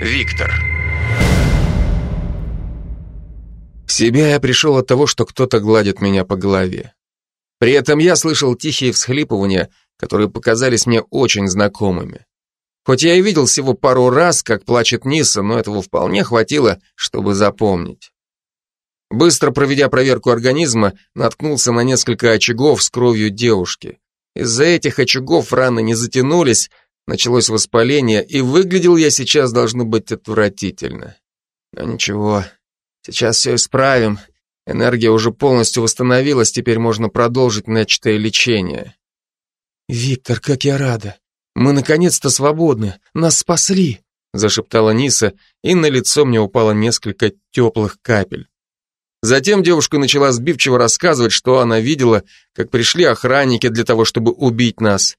Виктор. В себя я пришел от того, что кто-то гладит меня по голове. При этом я слышал тихие всхлипывания, которые показались мне очень знакомыми. Хоть я и видел всего пару раз, как плачет Ниса, но этого вполне хватило, чтобы запомнить. Быстро проведя проверку организма, наткнулся на несколько очагов с кровью девушки. Из-за этих очагов раны не затянулись, Началось воспаление, и выглядел я сейчас, должно быть, отвратительно. Но ничего, сейчас все исправим. Энергия уже полностью восстановилась, теперь можно продолжить начатое лечение. «Виктор, как я рада! Мы наконец-то свободны! Нас спасли!» зашептала Ниса, и на лицо мне упало несколько теплых капель. Затем девушка начала сбивчиво рассказывать, что она видела, как пришли охранники для того, чтобы убить нас.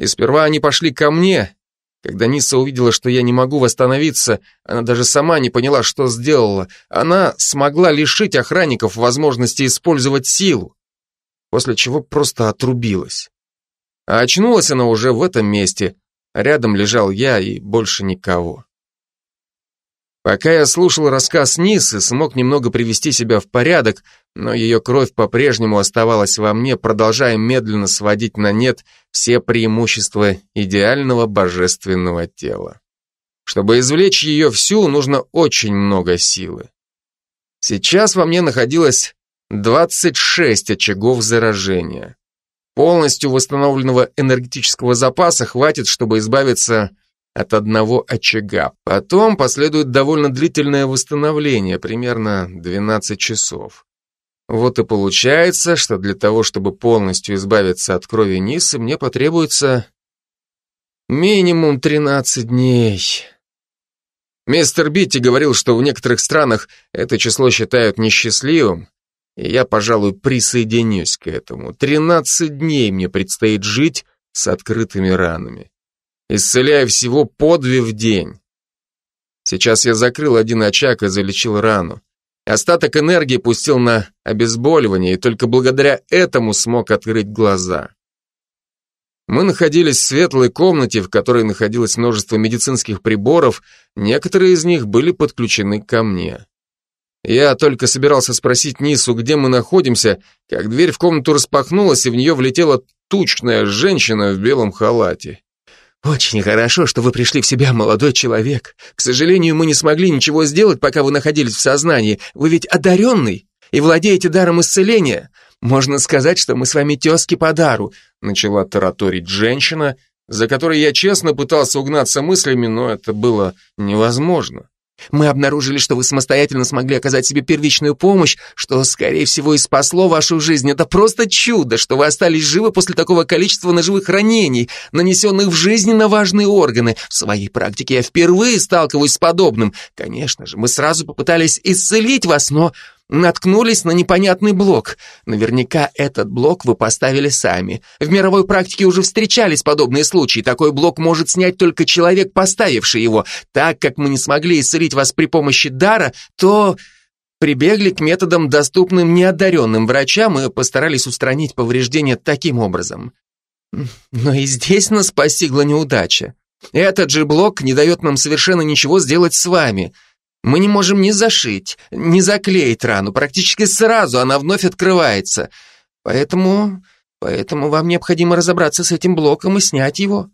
И сперва они пошли ко мне. Когда Ниса увидела, что я не могу восстановиться, она даже сама не поняла, что сделала. Она смогла лишить охранников возможности использовать силу, после чего просто отрубилась. А очнулась она уже в этом месте, рядом лежал я и больше никого. Пока я слушал рассказ Нисы, смог немного привести себя в порядок, но ее кровь по-прежнему оставалась во мне, продолжая медленно сводить на нет все преимущества идеального божественного тела. Чтобы извлечь ее всю, нужно очень много силы. Сейчас во мне находилось 26 очагов заражения. Полностью восстановленного энергетического запаса хватит, чтобы избавиться от одного очага. Потом последует довольно длительное восстановление, примерно 12 часов. Вот и получается, что для того, чтобы полностью избавиться от крови Нисы, мне потребуется минимум 13 дней. Мистер Битти говорил, что в некоторых странах это число считают несчастливым, и я, пожалуй, присоединюсь к этому. 13 дней мне предстоит жить с открытыми ранами исцеляя всего по две в день. Сейчас я закрыл один очаг и залечил рану. Остаток энергии пустил на обезболивание, и только благодаря этому смог открыть глаза. Мы находились в светлой комнате, в которой находилось множество медицинских приборов, некоторые из них были подключены ко мне. Я только собирался спросить Нису, где мы находимся, как дверь в комнату распахнулась, и в нее влетела тучная женщина в белом халате. «Очень хорошо, что вы пришли в себя, молодой человек. К сожалению, мы не смогли ничего сделать, пока вы находились в сознании. Вы ведь одаренный и владеете даром исцеления. Можно сказать, что мы с вами тезки по дару», начала тараторить женщина, за которой я честно пытался угнаться мыслями, но это было невозможно. Мы обнаружили, что вы самостоятельно смогли оказать себе первичную помощь, что, скорее всего, и спасло вашу жизнь. Это просто чудо, что вы остались живы после такого количества ножевых ранений, нанесенных в жизненно важные органы. В своей практике я впервые сталкиваюсь с подобным. Конечно же, мы сразу попытались исцелить вас, но наткнулись на непонятный блок. Наверняка этот блок вы поставили сами. В мировой практике уже встречались подобные случаи. Такой блок может снять только человек, поставивший его. Так как мы не смогли исцелить вас при помощи дара, то прибегли к методам, доступным неодаренным врачам, и постарались устранить повреждения таким образом. Но и здесь нас постигла неудача. Этот же блок не дает нам совершенно ничего сделать с вами – мы не можем ни зашить, ни заклеить рану. Практически сразу она вновь открывается. Поэтому... Поэтому вам необходимо разобраться с этим блоком и снять его.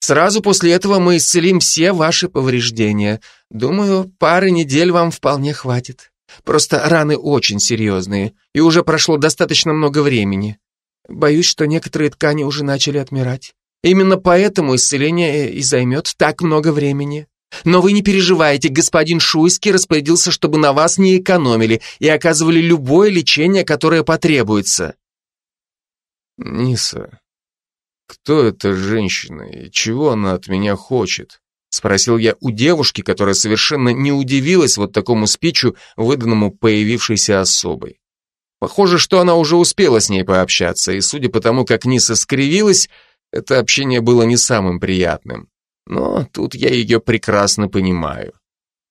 Сразу после этого мы исцелим все ваши повреждения. Думаю, пары недель вам вполне хватит. Просто раны очень серьезные, и уже прошло достаточно много времени. Боюсь, что некоторые ткани уже начали отмирать. Именно поэтому исцеление и займет так много времени. Но вы не переживайте, господин Шуйский распорядился, чтобы на вас не экономили и оказывали любое лечение, которое потребуется. Ниса, кто эта женщина и чего она от меня хочет? Спросил я у девушки, которая совершенно не удивилась вот такому спичу, выданному появившейся особой. Похоже, что она уже успела с ней пообщаться, и судя по тому, как Ниса скривилась, это общение было не самым приятным. Но тут я ее прекрасно понимаю.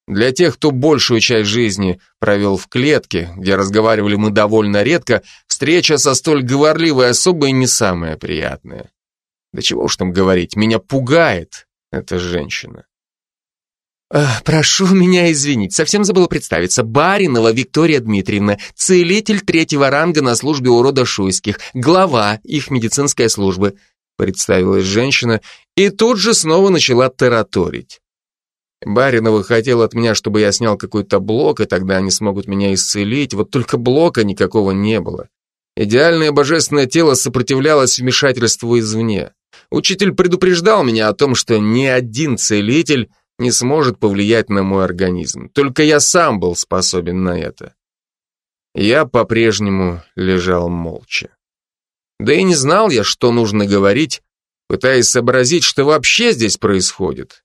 Для тех, кто большую часть жизни провел в клетке, где разговаривали мы довольно редко, встреча со столь говорливой особой не самая приятная. Да чего уж там говорить, меня пугает эта женщина. «Прошу меня извинить, совсем забыла представиться. Баринова Виктория Дмитриевна, целитель третьего ранга на службе у рода Шуйских, глава их медицинской службы», представилась женщина и тут же снова начала тараторить. Баринова хотел от меня, чтобы я снял какой-то блок, и тогда они смогут меня исцелить, вот только блока никакого не было. Идеальное божественное тело сопротивлялось вмешательству извне. Учитель предупреждал меня о том, что ни один целитель не сможет повлиять на мой организм. Только я сам был способен на это. Я по-прежнему лежал молча. Да и не знал я, что нужно говорить, пытаясь сообразить, что вообще здесь происходит.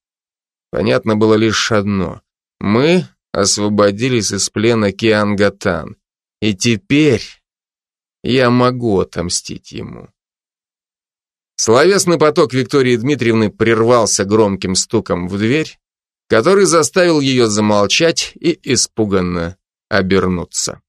Понятно было лишь одно. Мы освободились из плена Киангатан. И теперь я могу отомстить ему. Словесный поток Виктории Дмитриевны прервался громким стуком в дверь, который заставил ее замолчать и испуганно обернуться.